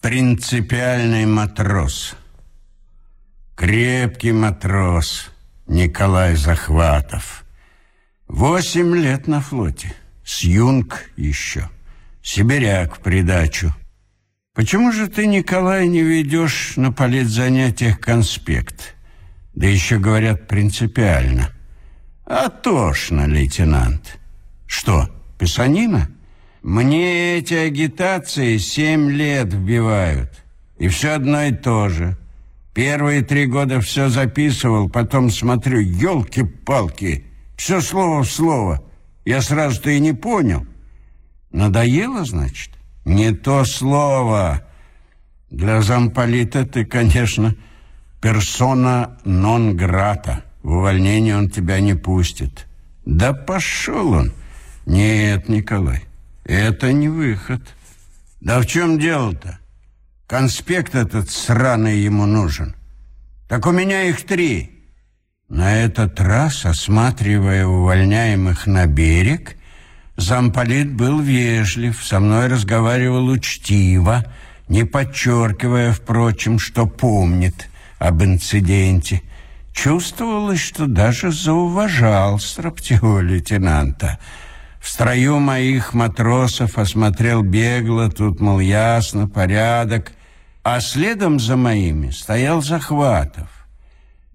Принципиальный матрос. Крепкий матрос Николай Захватов. Восемь лет на флоте. С юнг еще. Сибиряк в придачу. Почему же ты, Николай, не ведешь на политзанятиях конспект? Да еще, говорят, принципиально. А тошно, лейтенант. Что, писанина? Мне эти агитации семь лет вбивают. И все одно и то же. Первые три года все записывал, потом смотрю, елки-палки, все слово в слово. Я сразу-то и не понял. Надоело, значит? Не то слово. Для замполита ты, конечно, персона нон-грата. В увольнение он тебя не пустит. Да пошел он. Нет, Николай, это не выход. Да в чем дело-то? Конспект этот сраный ему нужен. Так у меня их три. На этот раз, осматривая увольняемых на берег, замполит был вежлив, со мной разговаривал учтиво, не подчеркивая, впрочем, что помнит об инциденте. Чувствовалось, что даже зауважал строптивого лейтенанта — в строю моих матросов осмотрел бегло, тут, мол, ясно, порядок, а следом за моими стоял Захватов.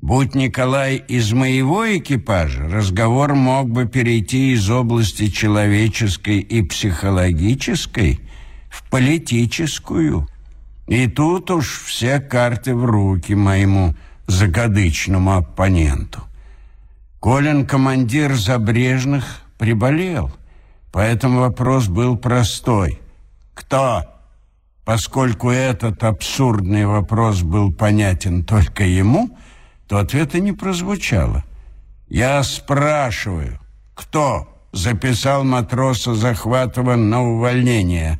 Будь Николай из моего экипажа, разговор мог бы перейти из области человеческой и психологической в политическую. И тут уж все карты в руки моему закадычному оппоненту. Колин, командир Забрежных, приболел. Поэтому вопрос был простой. Кто? Поскольку этот абсурдный вопрос был понятен только ему, то ответа не прозвучало. Я спрашиваю, кто записал матроса Захватова на увольнение?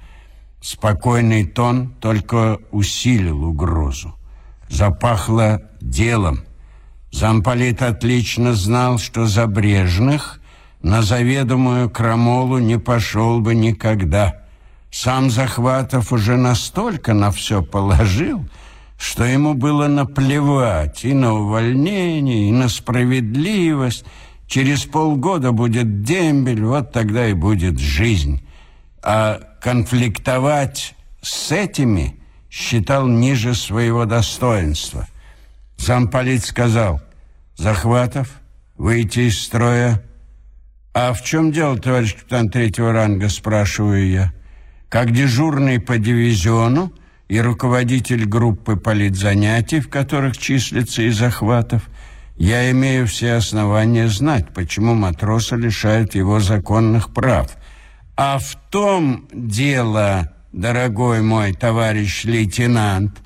Спокойный тон только усилил угрозу. Запахло делом. Замполит отлично знал, что Забрежных на заведомую крамолу не пошел бы никогда. Сам Захватов уже настолько на все положил, что ему было наплевать и на увольнение, и на справедливость. Через полгода будет дембель, вот тогда и будет жизнь. А конфликтовать с этими считал ниже своего достоинства. Замполит сказал, «Захватов, выйти из строя, «А в чем дело, товарищ капитан третьего ранга?» – спрашиваю я. «Как дежурный по дивизиону и руководитель группы политзанятий, в которых числится и захватов, я имею все основания знать, почему матроса лишают его законных прав. А в том дело, дорогой мой товарищ лейтенант,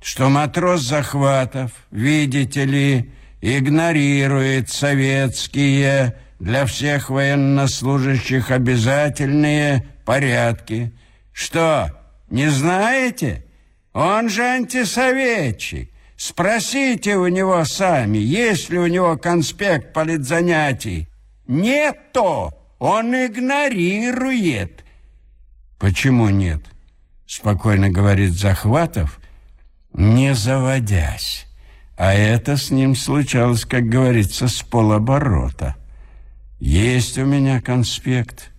что матрос захватов, видите ли, игнорирует советские для всех военнослужащих обязательные порядки. Что, не знаете? Он же антисоветчик. Спросите у него сами, есть ли у него конспект политзанятий. Нет то, он игнорирует. Почему нет? Спокойно говорит Захватов, не заводясь. А это с ним случалось, как говорится, с полоборота. Есть у меня конспект,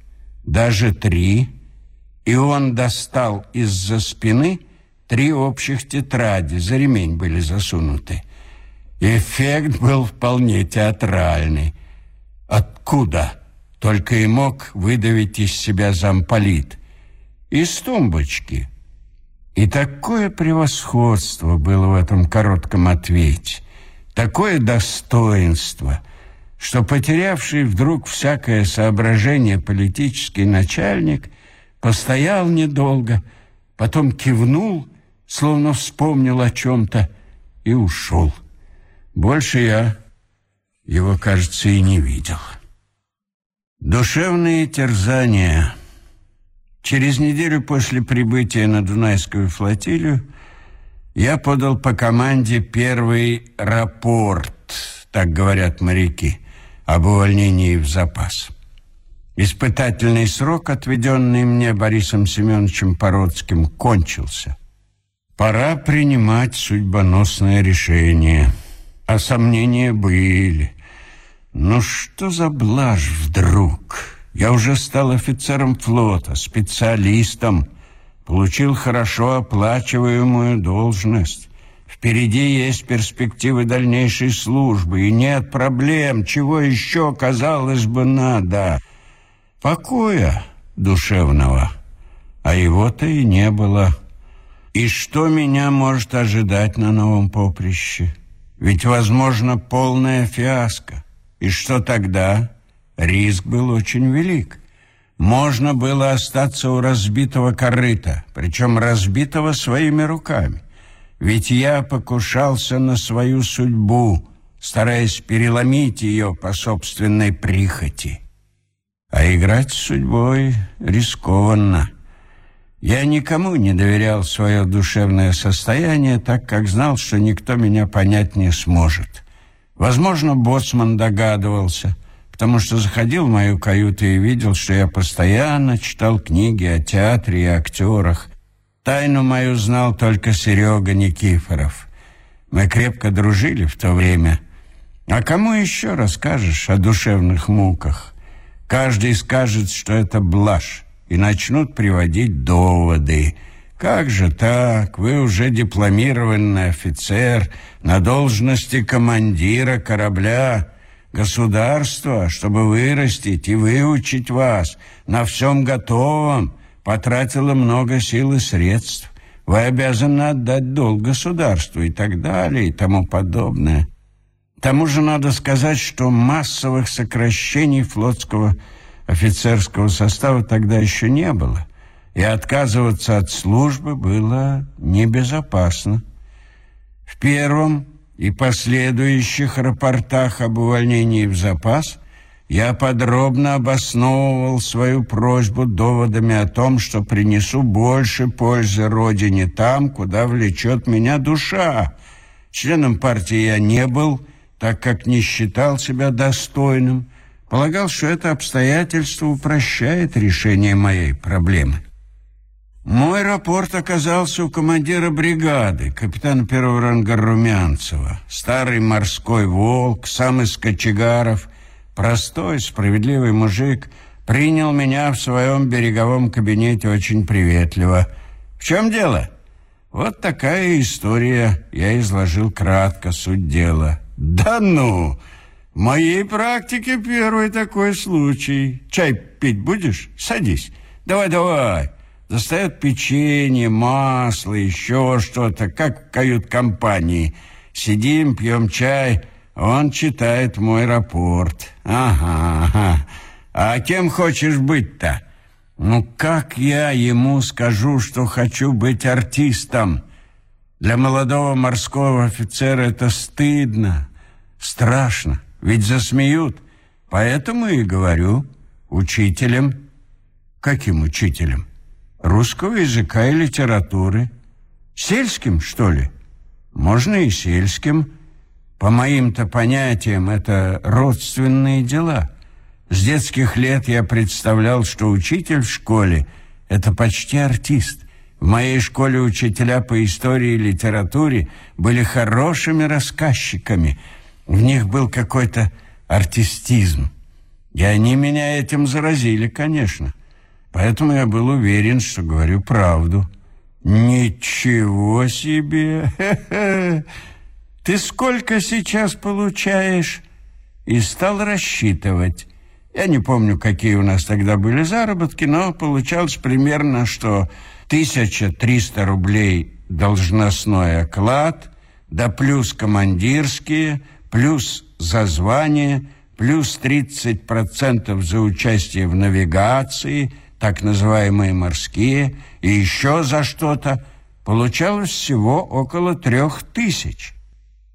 даже три. И он достал из-за спины три общих тетради, за ремень были засунуты. Эффект был вполне театральный. Откуда? Только и мог выдавить из себя замполит. Из тумбочки. И такое превосходство было в этом коротком ответе, такое достоинство — что потерявший вдруг всякое соображение политический начальник постоял недолго, потом кивнул, словно вспомнил о чем-то, и ушел. Больше я его, кажется, и не видел. Душевные терзания. Через неделю после прибытия на Дунайскую флотилию я подал по команде первый рапорт, так говорят моряки об увольнении в запас. Испытательный срок, отведенный мне Борисом Семеновичем Породским, кончился. Пора принимать судьбоносное решение. А сомнения были. Ну что за блажь вдруг? Я уже стал офицером флота, специалистом, получил хорошо оплачиваемую должность. Впереди есть перспективы дальнейшей службы, и нет проблем, чего еще, казалось бы, надо. Покоя душевного, а его-то и не было. И что меня может ожидать на новом поприще? Ведь, возможно, полная фиаско. И что тогда? Риск был очень велик. Можно было остаться у разбитого корыта, причем разбитого своими руками. Ведь я покушался на свою судьбу, стараясь переломить ее по собственной прихоти. А играть с судьбой рискованно. Я никому не доверял свое душевное состояние, так как знал, что никто меня понять не сможет. Возможно, боцман догадывался, потому что заходил в мою каюту и видел, что я постоянно читал книги о театре и актерах. Тайну мою знал только Серега Никифоров. Мы крепко дружили в то время. А кому еще расскажешь о душевных муках? Каждый скажет, что это блажь и начнут приводить доводы. Как же так? Вы уже дипломированный офицер на должности командира корабля государства, чтобы вырастить и выучить вас на всем готовом, потратило много сил и средств. Вы обязаны отдать долг государству и так далее и тому подобное. К тому же надо сказать, что массовых сокращений флотского Офицерского состава тогда еще не было, и отказываться от службы было небезопасно. В первом и последующих рапортах об увольнении в запас я подробно обосновывал свою просьбу доводами о том, что принесу больше пользы Родине там, куда влечет меня душа. Членом партии я не был, так как не считал себя достойным, Полагал, что это обстоятельство упрощает решение моей проблемы. Мой рапорт оказался у командира бригады, капитана первого ранга Румянцева. Старый морской волк, сам из кочегаров, простой, справедливый мужик, принял меня в своем береговом кабинете очень приветливо. «В чем дело?» Вот такая история. Я изложил кратко суть дела. «Да ну!» В моей практике первый такой случай. Чай пить будешь? Садись. Давай, давай. Достает печенье, масло, еще что-то, как в кают-компании. Сидим, пьем чай, он читает мой рапорт. Ага. А кем хочешь быть-то? Ну, как я ему скажу, что хочу быть артистом? Для молодого морского офицера это стыдно, страшно. Ведь засмеют. Поэтому и говорю учителем. Каким учителем? Русского языка и литературы. Сельским, что ли? Можно и сельским. По моим-то понятиям, это родственные дела. С детских лет я представлял, что учитель в школе – это почти артист. В моей школе учителя по истории и литературе были хорошими рассказчиками – в них был какой-то артистизм. И они меня этим заразили, конечно. Поэтому я был уверен, что говорю правду. Ничего себе! Ты сколько сейчас получаешь? И стал рассчитывать. Я не помню, какие у нас тогда были заработки, но получалось примерно, что 1300 рублей должностной оклад, да плюс командирские – плюс за звание, плюс 30% за участие в навигации, так называемые морские, и еще за что-то, получалось всего около трех тысяч.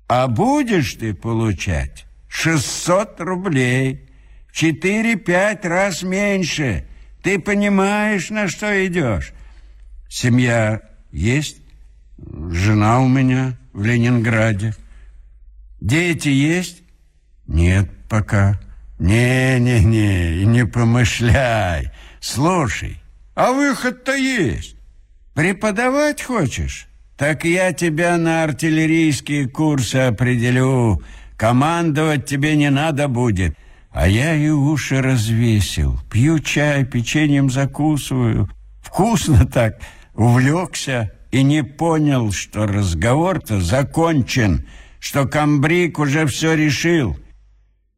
А будешь ты получать 600 рублей, в 4-5 раз меньше. Ты понимаешь, на что идешь? Семья есть, жена у меня в Ленинграде. Дети есть? Нет пока. Не-не-не, и не помышляй. Слушай, а выход-то есть. Преподавать хочешь? Так я тебя на артиллерийские курсы определю. Командовать тебе не надо будет. А я и уши развесил. Пью чай, печеньем закусываю. Вкусно так. Увлекся и не понял, что разговор-то закончен, что комбриг уже все решил.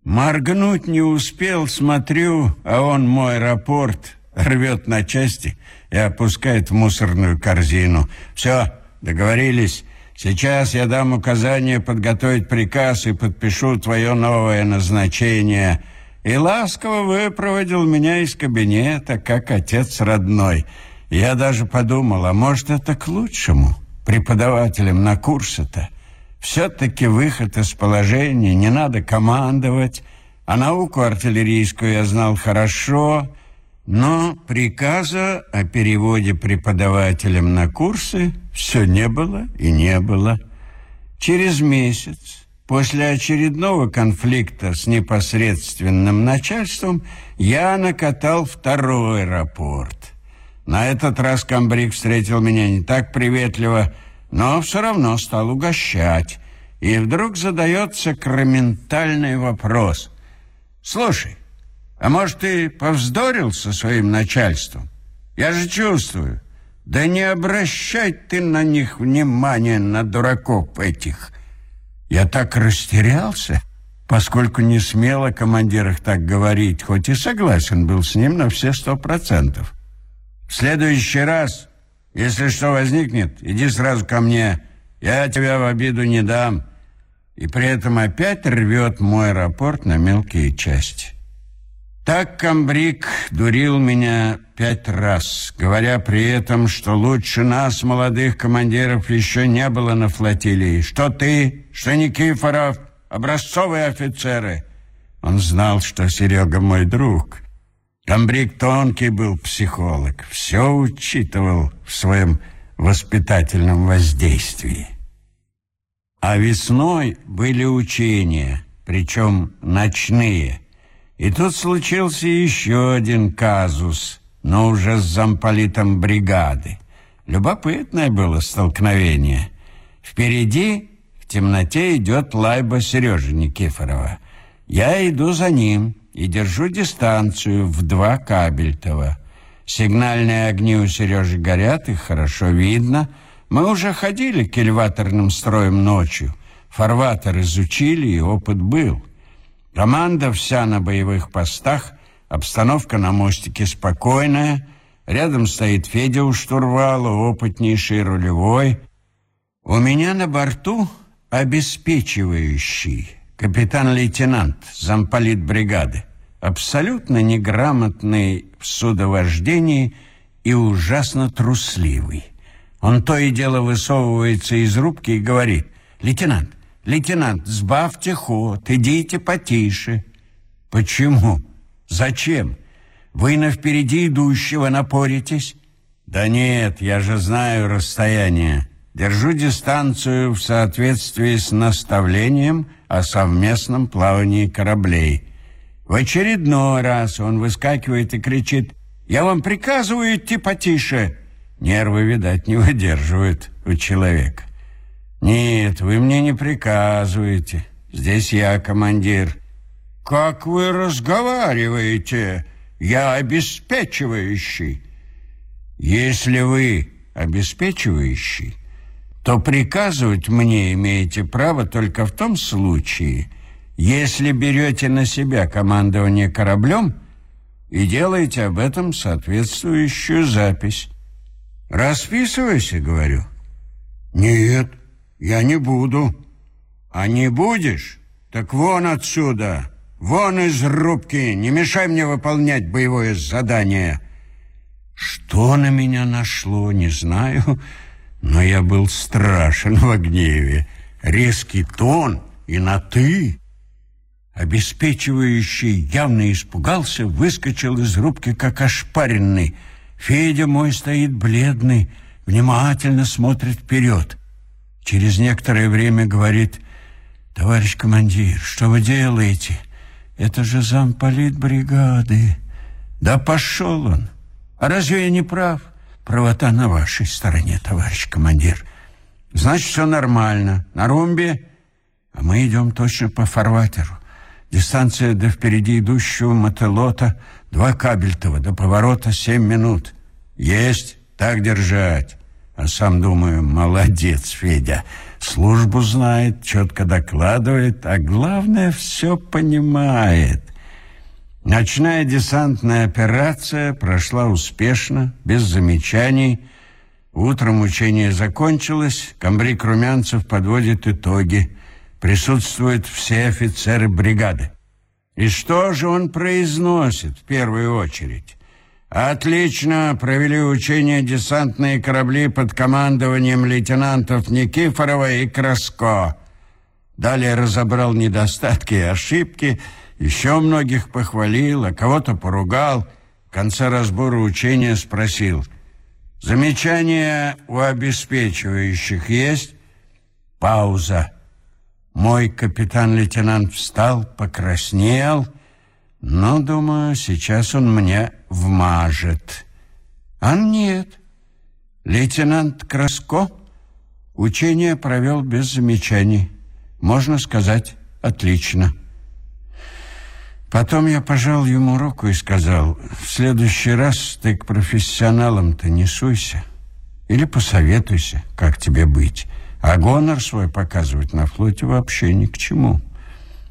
Моргнуть не успел, смотрю, а он мой рапорт рвет на части и опускает в мусорную корзину. Все, договорились. Сейчас я дам указание подготовить приказ и подпишу твое новое назначение. И ласково выпроводил меня из кабинета, как отец родной. Я даже подумал, а может, это к лучшему преподавателям на курсы-то. Все-таки выход из положения, не надо командовать, а науку артиллерийскую я знал хорошо, но приказа о переводе преподавателям на курсы все не было и не было. Через месяц, после очередного конфликта с непосредственным начальством, я накатал второй рапорт. На этот раз комбриг встретил меня не так приветливо, но все равно стал угощать. И вдруг задает сакраментальный вопрос. «Слушай, а может, ты повздорил со своим начальством? Я же чувствую. Да не обращай ты на них внимания, на дураков этих. Я так растерялся, поскольку не смел о командирах так говорить, хоть и согласен был с ним на все сто процентов. В следующий раз, если что возникнет, иди сразу ко мне. Я тебя в обиду не дам. И при этом опять рвет мой рапорт на мелкие части. Так комбриг дурил меня пять раз, говоря при этом, что лучше нас, молодых командиров, еще не было на флотилии. Что ты, что Никифоров, образцовые офицеры. Он знал, что Серега мой друг. Комбриг тонкий был психолог, все учитывал в своем воспитательном воздействии. А весной были учения, причем ночные – и тут случился еще один казус, но уже с замполитом бригады. Любопытное было столкновение. Впереди в темноте идет лайба Сережи Никифорова. Я иду за ним и держу дистанцию в два кабельтова. Сигнальные огни у Сережи горят, их хорошо видно. Мы уже ходили к элеваторным строям ночью. Фарватер изучили, и опыт был. Команда вся на боевых постах, обстановка на мостике спокойная, рядом стоит Федя у штурвала, опытнейший рулевой. У меня на борту обеспечивающий капитан-лейтенант, замполит бригады, абсолютно неграмотный в судовождении и ужасно трусливый. Он то и дело высовывается из рубки и говорит, «Лейтенант, «Лейтенант, сбавьте ход, идите потише». «Почему? Зачем? Вы на впереди идущего напоритесь?» «Да нет, я же знаю расстояние. Держу дистанцию в соответствии с наставлением о совместном плавании кораблей». В очередной раз он выскакивает и кричит «Я вам приказываю идти потише!» Нервы, видать, не выдерживают у человека. «Нет, вы мне не приказываете. Здесь я командир». «Как вы разговариваете? Я обеспечивающий». «Если вы обеспечивающий, то приказывать мне имеете право только в том случае, если берете на себя командование кораблем и делаете об этом соответствующую запись». «Расписывайся, — говорю». «Нет, я не буду. А не будешь? Так вон отсюда. Вон из рубки. Не мешай мне выполнять боевое задание. Что на меня нашло, не знаю, но я был страшен в гневе. Резкий тон и на «ты». Обеспечивающий явно испугался, выскочил из рубки, как ошпаренный. Федя мой стоит бледный, внимательно смотрит вперед. Через некоторое время говорит, «Товарищ командир, что вы делаете? Это же замполит бригады». «Да пошел он! А разве я не прав?» «Правота на вашей стороне, товарищ командир. Значит, все нормально. На румбе, а мы идем точно по фарватеру. Дистанция до впереди идущего мотылота два кабельтова, до поворота семь минут. Есть, так держать. А сам думаю, молодец, Федя. Службу знает, четко докладывает, а главное, все понимает. Ночная десантная операция прошла успешно, без замечаний. Утром учение закончилось, комбриг Румянцев подводит итоги. Присутствуют все офицеры бригады. И что же он произносит в первую очередь? Отлично провели учения десантные корабли под командованием лейтенантов Никифорова и Краско. Далее разобрал недостатки и ошибки, еще многих похвалил, а кого-то поругал. В конце разбора учения спросил, «Замечания у обеспечивающих есть?» Пауза. Мой капитан-лейтенант встал, покраснел, но, думаю, сейчас он мне вмажет. А нет. Лейтенант Краско учение провел без замечаний. Можно сказать, отлично. Потом я пожал ему руку и сказал, в следующий раз ты к профессионалам-то не суйся. Или посоветуйся, как тебе быть. А гонор свой показывать на флоте вообще ни к чему.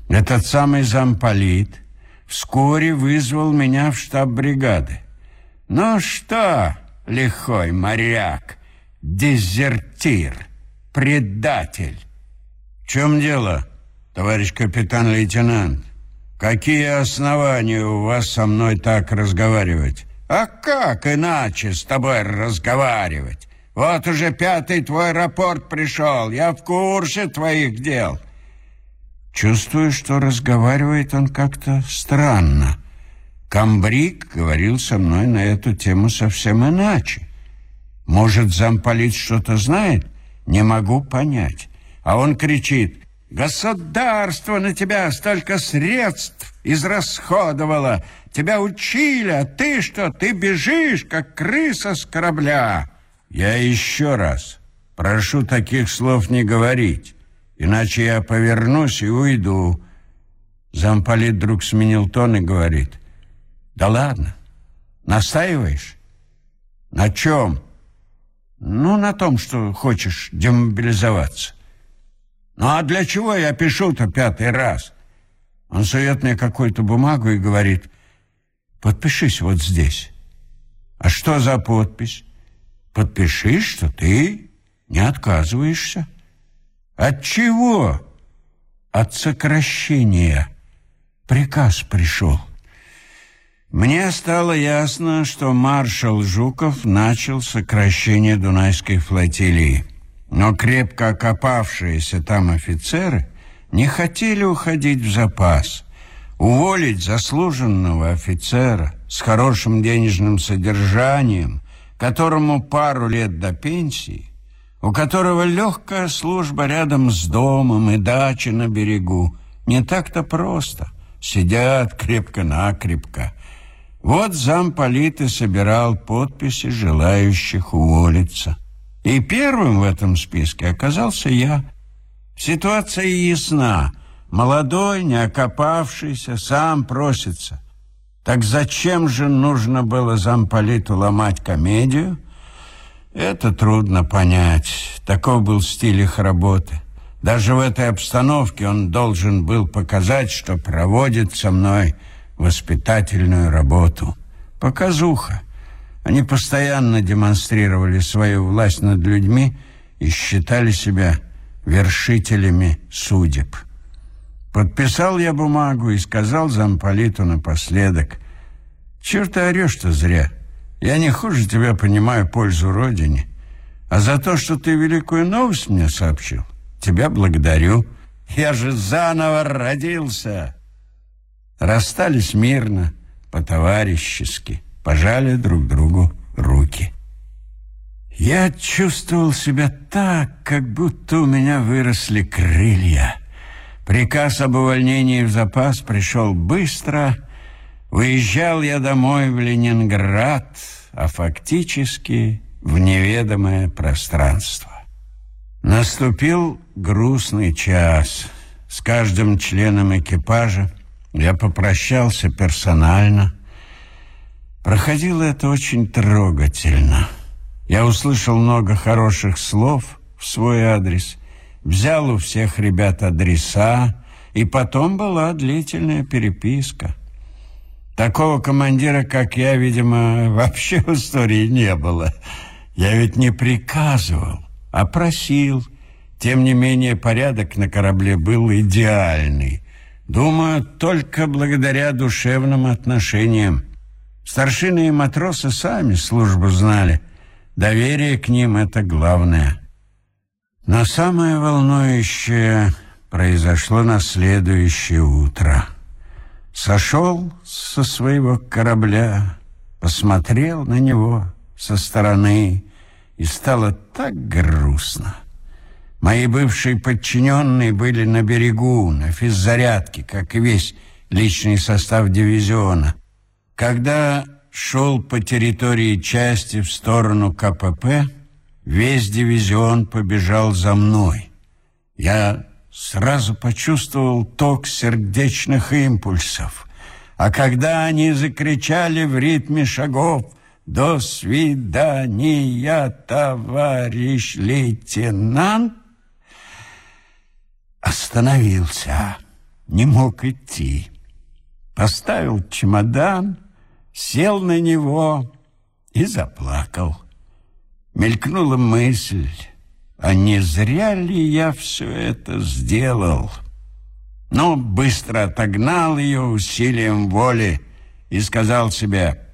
Этот самый замполит вскоре вызвал меня в штаб бригады. «Ну что, лихой моряк, дезертир, предатель?» «В чем дело, товарищ капитан-лейтенант? Какие основания у вас со мной так разговаривать?» «А как иначе с тобой разговаривать? Вот уже пятый твой рапорт пришел. Я в курсе твоих дел. Чувствую, что разговаривает он как-то странно. Камбрик говорил со мной на эту тему совсем иначе. Может, замполит что-то знает? Не могу понять. А он кричит, «Государство на тебя столько средств израсходовало, тебя учили, а ты что, ты бежишь, как крыса с корабля». Я еще раз прошу таких слов не говорить, иначе я повернусь и уйду. Замполит вдруг сменил тон и говорит, да ладно, настаиваешь? На чем? Ну, на том, что хочешь демобилизоваться. Ну, а для чего я пишу-то пятый раз? Он сует мне какую-то бумагу и говорит, подпишись вот здесь. А что за подпись? подпиши, что ты не отказываешься. От чего? От сокращения. Приказ пришел. Мне стало ясно, что маршал Жуков начал сокращение Дунайской флотилии. Но крепко окопавшиеся там офицеры не хотели уходить в запас. Уволить заслуженного офицера с хорошим денежным содержанием которому пару лет до пенсии, у которого легкая служба рядом с домом и дача на берегу, не так-то просто. Сидят крепко-накрепко. Вот замполит и собирал подписи желающих уволиться. И первым в этом списке оказался я. Ситуация ясна. Молодой, не окопавшийся, сам просится. Так зачем же нужно было замполиту ломать комедию? Это трудно понять. Таков был стиль их работы. Даже в этой обстановке он должен был показать, что проводит со мной воспитательную работу. Показуха. Они постоянно демонстрировали свою власть над людьми и считали себя вершителями судеб. Подписал я бумагу и сказал замполиту напоследок, «Черт ты орешь-то зря. Я не хуже тебя понимаю пользу Родине. А за то, что ты великую новость мне сообщил, тебя благодарю. Я же заново родился». Расстались мирно, по-товарищески, пожали друг другу руки. Я чувствовал себя так, как будто у меня выросли крылья. Приказ об увольнении в запас пришел быстро. Выезжал я домой в Ленинград, а фактически в неведомое пространство. Наступил грустный час. С каждым членом экипажа я попрощался персонально. Проходило это очень трогательно. Я услышал много хороших слов в свой адрес, взял у всех ребят адреса, и потом была длительная переписка. Такого командира, как я, видимо, вообще в истории не было. Я ведь не приказывал а просил. Тем не менее, порядок на корабле был идеальный. Думаю, только благодаря душевным отношениям. Старшины и матросы сами службу знали. Доверие к ним — это главное. Но самое волнующее произошло на следующее утро. Сошел со своего корабля, посмотрел на него со стороны и стало так грустно. Мои бывшие подчиненные были на берегу, на физзарядке, как и весь личный состав дивизиона. Когда шел по территории части в сторону КПП, весь дивизион побежал за мной. Я сразу почувствовал ток сердечных импульсов. А когда они закричали в ритме шагов «До свидания, товарищ лейтенант!» Остановился, не мог идти. Поставил чемодан, сел на него и заплакал. Мелькнула мысль, а не зря ли я все это сделал? Но быстро отогнал ее усилием воли и сказал себе —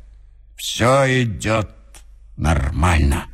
все идет нормально.